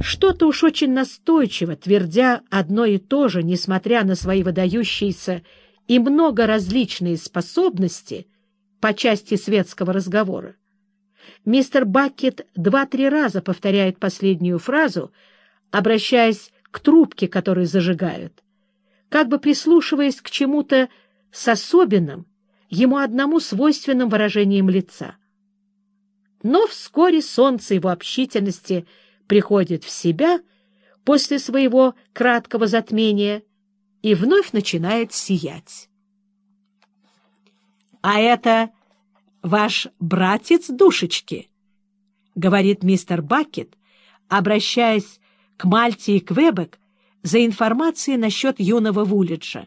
Что-то уж очень настойчиво, твердя одно и то же, несмотря на свои выдающиеся и много различные способности по части светского разговора. Мистер Бакет два-три раза повторяет последнюю фразу, обращаясь к трубке, которую зажигают, как бы прислушиваясь к чему-то с особенным, ему одному свойственным выражением лица. Но вскоре солнце его общительности приходит в себя после своего краткого затмения и вновь начинает сиять. — А это ваш братец душечки, — говорит мистер Бакет, обращаясь к Мальте и Квебек за информацией насчет юного Вулиджа.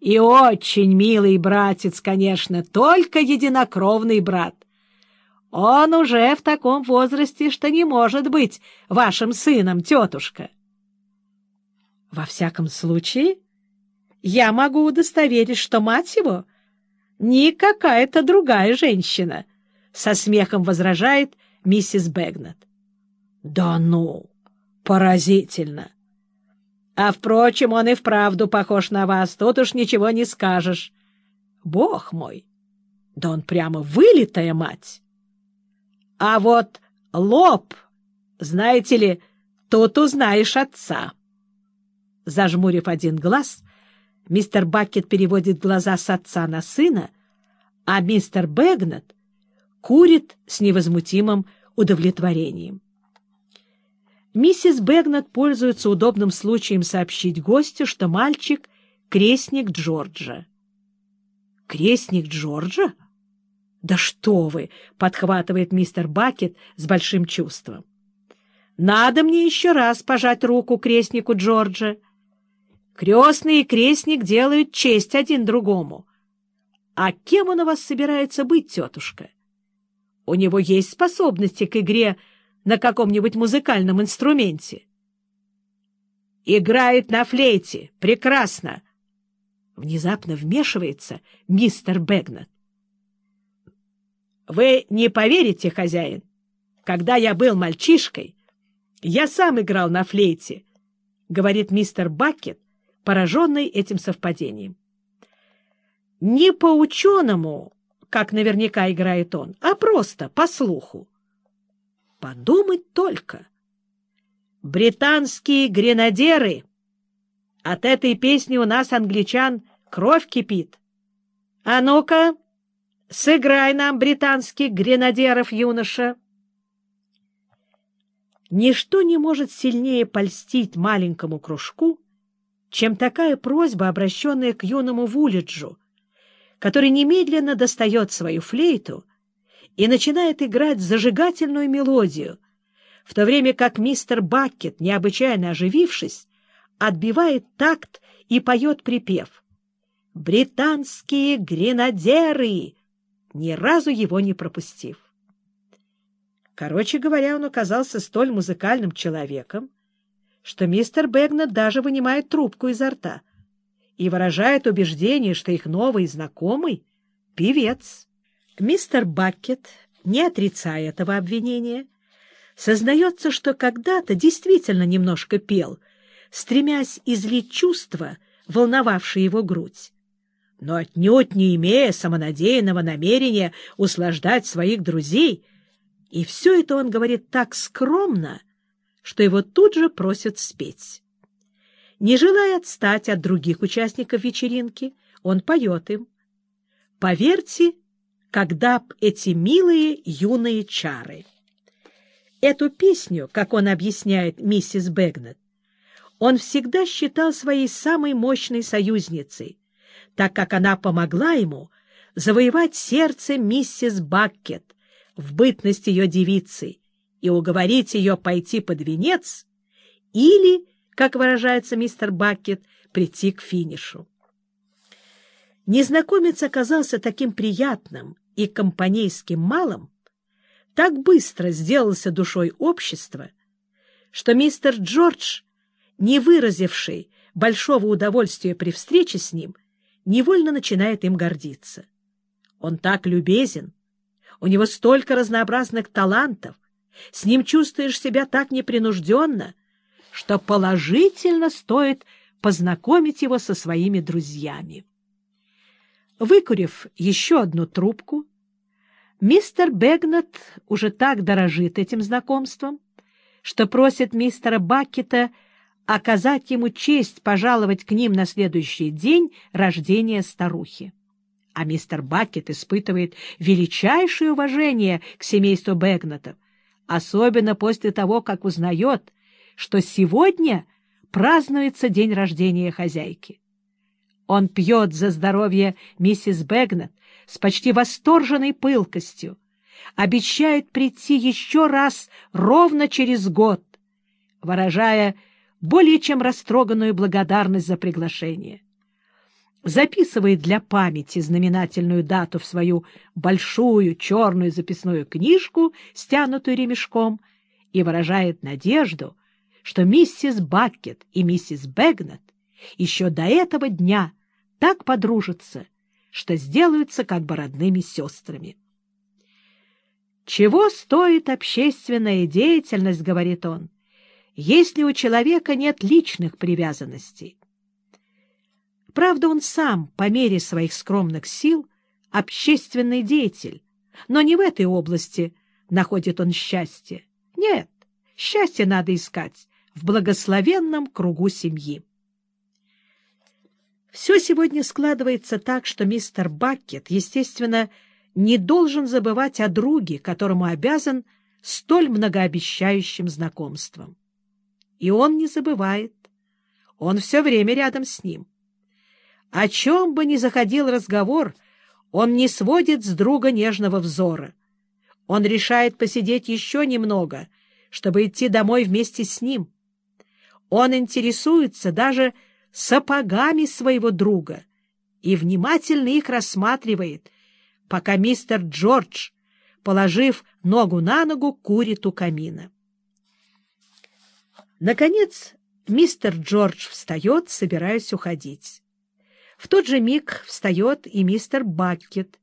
И очень милый братец, конечно, только единокровный брат. Он уже в таком возрасте, что не может быть вашим сыном, тетушка. Во всяком случае, я могу удостоверить, что мать его не какая-то другая женщина, — со смехом возражает миссис Бэгнет. — Да ну, поразительно! А, впрочем, он и вправду похож на вас, тут уж ничего не скажешь. Бог мой! Да он прямо вылитая мать! А вот лоб, знаете ли, тут узнаешь отца. Зажмурив один глаз, мистер Бакет переводит глаза с отца на сына, а мистер Бэгнет курит с невозмутимым удовлетворением. Миссис Бэгнет пользуется удобным случаем сообщить гостю, что мальчик — крестник Джорджа. «Крестник Джорджа? Да что вы!» — подхватывает мистер Бакет с большим чувством. «Надо мне еще раз пожать руку крестнику Джорджа. Крестный и крестник делают честь один другому. А кем он у вас собирается быть, тетушка? У него есть способности к игре — на каком-нибудь музыкальном инструменте. «Играет на флейте. Прекрасно!» Внезапно вмешивается мистер Бэгнет. «Вы не поверите, хозяин, когда я был мальчишкой, я сам играл на флейте», — говорит мистер Бакет, пораженный этим совпадением. «Не по-ученому, как наверняка играет он, а просто по слуху. Подумать только! Британские гренадеры! От этой песни у нас, англичан, кровь кипит. А ну-ка, сыграй нам британских гренадеров, юноша! Ничто не может сильнее польстить маленькому кружку, чем такая просьба, обращенная к юному Вулиджу, который немедленно достает свою флейту — и начинает играть зажигательную мелодию, в то время как мистер Бакет, необычайно оживившись, отбивает такт и поет припев. «Британские гренадеры!» Ни разу его не пропустив. Короче говоря, он оказался столь музыкальным человеком, что мистер Бэгнет даже вынимает трубку изо рта и выражает убеждение, что их новый знакомый — певец. Мистер Бакет, не отрицая этого обвинения, сознается, что когда-то действительно немножко пел, стремясь излить чувства, волновавшие его грудь, но отнюдь не имея самонадеянного намерения услаждать своих друзей, и все это он говорит так скромно, что его тут же просят спеть. Не желая отстать от других участников вечеринки, он поет им. Поверьте, когда б эти милые юные чары. Эту песню, как он объясняет миссис Бэгнет, он всегда считал своей самой мощной союзницей, так как она помогла ему завоевать сердце миссис Баккет в бытность ее девицей и уговорить ее пойти под венец или, как выражается мистер Баккет, прийти к финишу. Незнакомец оказался таким приятным и компанейским малым так быстро сделался душой общества, что мистер Джордж, не выразивший большого удовольствия при встрече с ним, невольно начинает им гордиться. Он так любезен, у него столько разнообразных талантов, С ним чувствуешь себя так непринужденно, что положительно стоит познакомить его со своими друзьями. Выкурив еще одну трубку, мистер Бэгнет уже так дорожит этим знакомством, что просит мистера Баккета оказать ему честь пожаловать к ним на следующий день рождения старухи. А мистер Баккет испытывает величайшее уважение к семейству Бэгнетов, особенно после того, как узнает, что сегодня празднуется день рождения хозяйки. Он пьет за здоровье миссис Бэгнет с почти восторженной пылкостью, обещает прийти еще раз ровно через год, выражая более чем растроганную благодарность за приглашение. Записывает для памяти знаменательную дату в свою большую черную записную книжку, стянутую ремешком, и выражает надежду, что миссис Баккет и миссис Бэгнет еще до этого дня так подружатся, что сделаются как бы родными сестрами. «Чего стоит общественная деятельность, — говорит он, — если у человека нет личных привязанностей?» Правда, он сам, по мере своих скромных сил, общественный деятель, но не в этой области находит он счастье. Нет, счастье надо искать в благословенном кругу семьи. Все сегодня складывается так, что мистер Баккет, естественно, не должен забывать о друге, которому обязан столь многообещающим знакомством. И он не забывает. Он все время рядом с ним. О чем бы ни заходил разговор, он не сводит с друга нежного взора. Он решает посидеть еще немного, чтобы идти домой вместе с ним. Он интересуется даже сапогами своего друга и внимательно их рассматривает, пока мистер Джордж, положив ногу на ногу, курит у камина. Наконец, мистер Джордж встает, собираясь уходить. В тот же миг встает и мистер Баккет,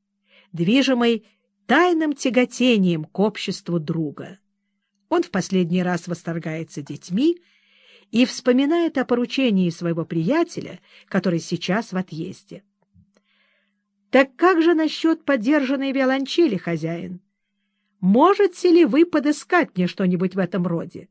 движимый тайным тяготением к обществу друга. Он в последний раз восторгается детьми и вспоминает о поручении своего приятеля, который сейчас в отъезде. Так как же насчет подержанной виолончели, хозяин? Можете ли вы подыскать мне что-нибудь в этом роде? —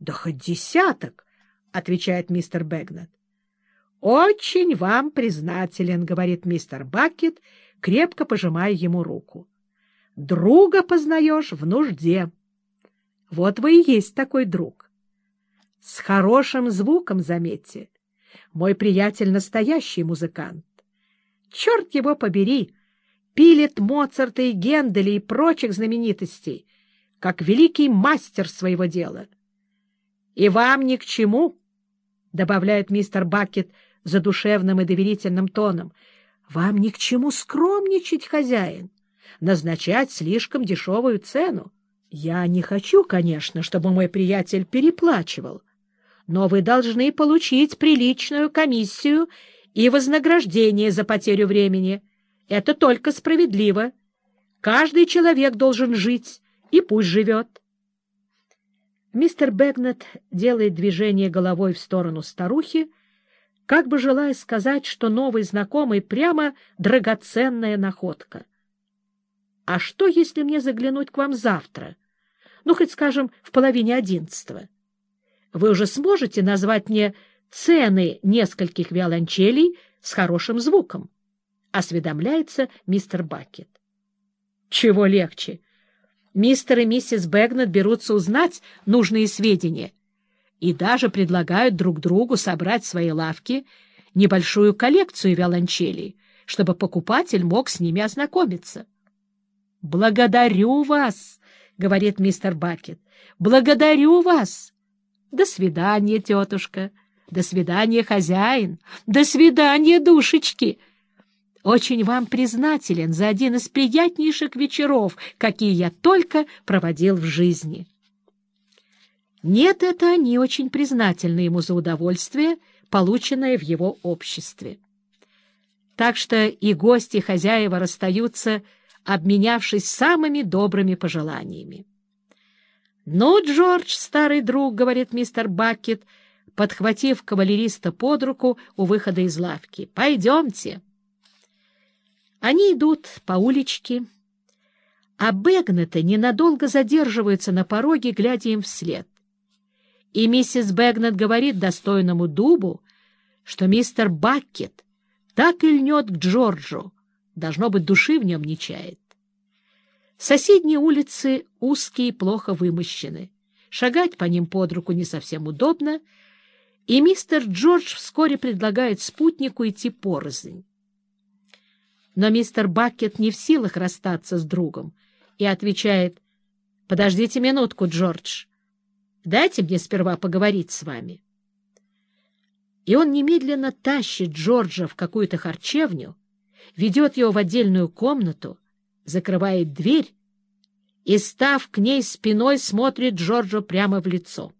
Да хоть десяток, — отвечает мистер Бэгнет. — Очень вам признателен, — говорит мистер Бакет, крепко пожимая ему руку. — Друга познаешь в нужде. Вот вы и есть такой друг. С хорошим звуком, заметьте. Мой приятель — настоящий музыкант черт его побери, пилит Моцарта и Генделя и прочих знаменитостей, как великий мастер своего дела. — И вам ни к чему, — добавляет мистер Бакет задушевным и доверительным тоном, — вам ни к чему скромничать, хозяин, назначать слишком дешевую цену. Я не хочу, конечно, чтобы мой приятель переплачивал, но вы должны получить приличную комиссию и вознаграждение за потерю времени. Это только справедливо. Каждый человек должен жить, и пусть живет. Мистер Бэгнет делает движение головой в сторону старухи, как бы желая сказать, что новый знакомый прямо драгоценная находка. «А что, если мне заглянуть к вам завтра? Ну, хоть, скажем, в половине одиннадцатого? Вы уже сможете назвать мне цены нескольких виолончелей с хорошим звуком, осведомляется мистер Бакет. Чего легче? Мистер и миссис Бэгнет берутся узнать нужные сведения и даже предлагают друг другу собрать в своей лавке небольшую коллекцию виолончелей, чтобы покупатель мог с ними ознакомиться. «Благодарю вас!» — говорит мистер Бакет. «Благодарю вас!» «До свидания, тетушка!» До свидания, хозяин! До свидания, душечки! Очень вам признателен за один из приятнейших вечеров, какие я только проводил в жизни. Нет, это не очень признательны ему за удовольствие, полученное в его обществе. Так что и гости хозяева расстаются, обменявшись самыми добрыми пожеланиями. — Ну, Джордж, старый друг, — говорит мистер Бакет, подхватив кавалериста под руку у выхода из лавки, — пойдемте. Они идут по уличке, а Бэгнеты ненадолго задерживаются на пороге, глядя им вслед. И миссис Бэгнет говорит достойному дубу, что мистер Бакет так и льнет к Джорджу, должно быть, души в нем не чает. Соседние улицы узкие и плохо вымощены. Шагать по ним под руку не совсем удобно, и мистер Джордж вскоре предлагает спутнику идти порознь. Но мистер Бакет не в силах расстаться с другом и отвечает, «Подождите минутку, Джордж. Дайте мне сперва поговорить с вами». И он немедленно тащит Джорджа в какую-то харчевню, ведет его в отдельную комнату, закрывает дверь и, став к ней спиной, смотрит Джорджу прямо в лицо.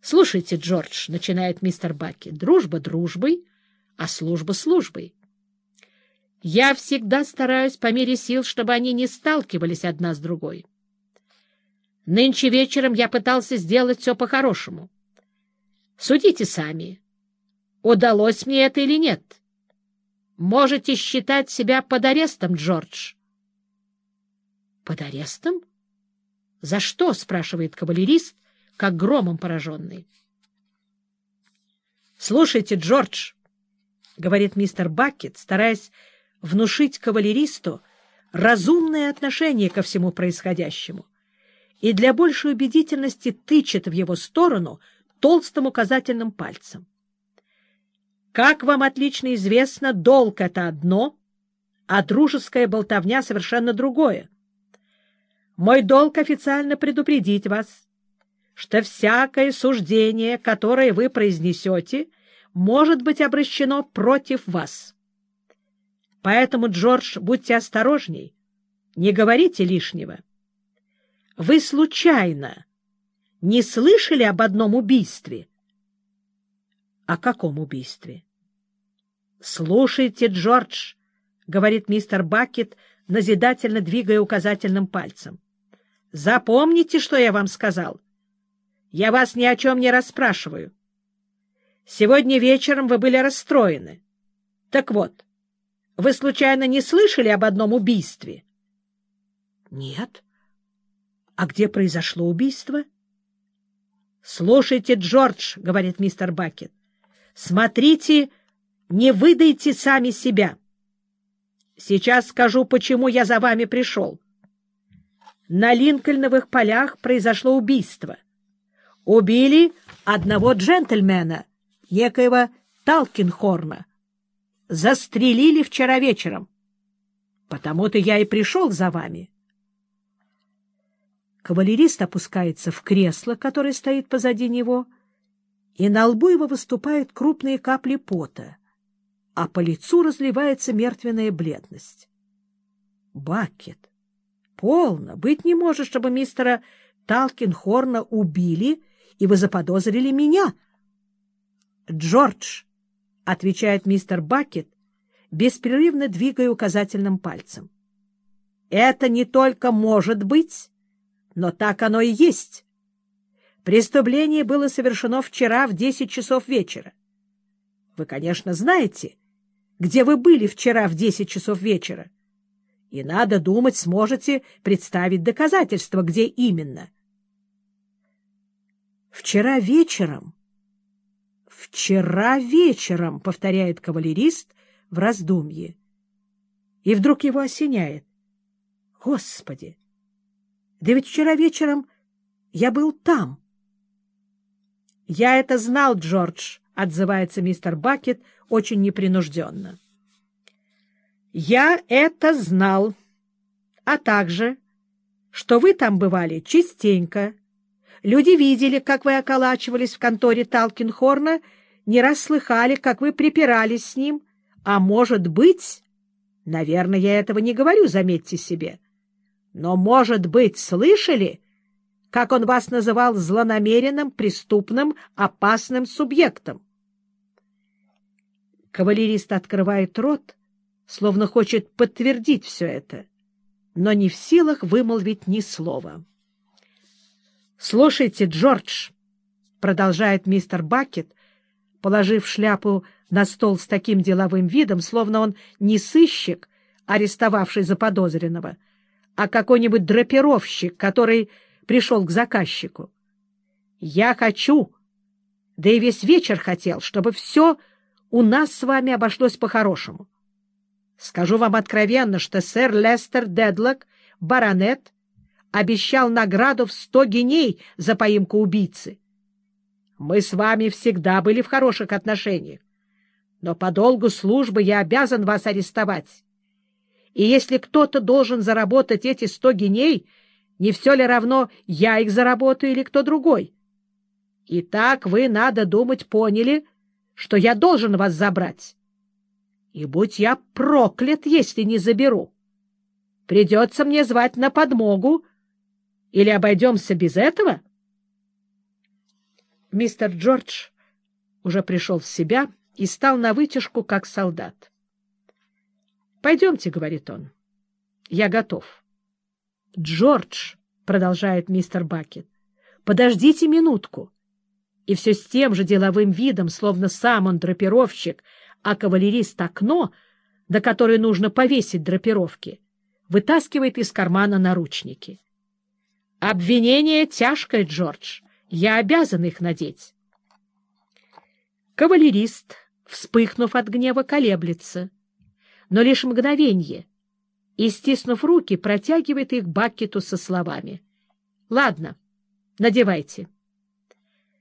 «Слушайте, Джордж», — начинает мистер Баки, — «дружба дружбой, а служба службой. Я всегда стараюсь по мере сил, чтобы они не сталкивались одна с другой. Нынче вечером я пытался сделать все по-хорошему. Судите сами, удалось мне это или нет. Можете считать себя под арестом, Джордж. — Под арестом? — За что? — спрашивает кавалерист, как громом пораженный. — Слушайте, Джордж, — говорит мистер Бакет, стараясь внушить кавалеристу разумное отношение ко всему происходящему, и для большей убедительности тычет в его сторону толстым указательным пальцем. Как вам отлично известно, долг — это одно, а дружеская болтовня — совершенно другое. Мой долг официально предупредить вас, что всякое суждение, которое вы произнесете, может быть обращено против вас. Поэтому, Джордж, будьте осторожней, не говорите лишнего. Вы случайно не слышали об одном убийстве? — О каком убийстве? — Слушайте, Джордж, — говорит мистер Бакет, назидательно двигая указательным пальцем. — Запомните, что я вам сказал. Я вас ни о чем не расспрашиваю. Сегодня вечером вы были расстроены. Так вот, вы случайно не слышали об одном убийстве? — Нет. — А где произошло убийство? — Слушайте, Джордж, — говорит мистер Бакет, — смотрите, не выдайте сами себя. Сейчас скажу, почему я за вами пришел. На Линкольновых полях произошло убийство. Убили одного джентльмена, некоего Талкинхорна. Застрелили вчера вечером. Потому-то я и пришел за вами. Кавалерист опускается в кресло, которое стоит позади него, и на лбу его выступают крупные капли пота, а по лицу разливается мертвенная бледность. Бакет, полно, быть не может, чтобы мистера Талкинхорна убили, и вы заподозрили меня. Джордж, — отвечает мистер Бакет, беспрерывно двигая указательным пальцем. — Это не только может быть, но так оно и есть. Преступление было совершено вчера в десять часов вечера. Вы, конечно, знаете, где вы были вчера в десять часов вечера. И, надо думать, сможете представить доказательства, где именно. Вчера вечером... «Вчера вечером», — повторяет кавалерист в раздумье. И вдруг его осеняет. «Господи! Да ведь вчера вечером я был там. — Я это знал, Джордж, — отзывается мистер Бакет очень непринужденно. — Я это знал. А также, что вы там бывали частенько. Люди видели, как вы околачивались в конторе Талкинхорна, не раз слыхали, как вы припирались с ним, а может быть... Наверное, я этого не говорю, заметьте себе. Но, может быть, слышали, как он вас называл злонамеренным, преступным, опасным субъектом? Кавалерист открывает рот, словно хочет подтвердить все это, но не в силах вымолвить ни слова. Слушайте, Джордж, — продолжает мистер Бакет, положив шляпу на стол с таким деловым видом, словно он не сыщик, арестовавший заподозренного, а какой-нибудь драпировщик, который пришел к заказчику. Я хочу, да и весь вечер хотел, чтобы все у нас с вами обошлось по-хорошему. Скажу вам откровенно, что сэр Лестер Дедлок, баронет, обещал награду в сто геней за поимку убийцы. Мы с вами всегда были в хороших отношениях, но по долгу службы я обязан вас арестовать. И если кто-то должен заработать эти сто геней, не все ли равно, я их заработаю или кто другой? Итак, вы, надо думать, поняли, что я должен вас забрать. И будь я проклят, если не заберу. Придется мне звать на подмогу, или обойдемся без этого? Мистер Джордж уже пришел в себя и стал на вытяжку, как солдат. — Пойдемте, — говорит он. — Я готов. — Джордж, — продолжает мистер Бакет, — подождите минутку. И все с тем же деловым видом, словно сам он драпировщик, а кавалерист окно, до которой нужно повесить драпировки, вытаскивает из кармана наручники. Обвинение тяжкое, Джордж. Я обязан их надеть. Кавалерист, вспыхнув от гнева, колеблется, но лишь мгновенье, и, стиснув руки, протягивает их Бакету со словами. — Ладно, надевайте.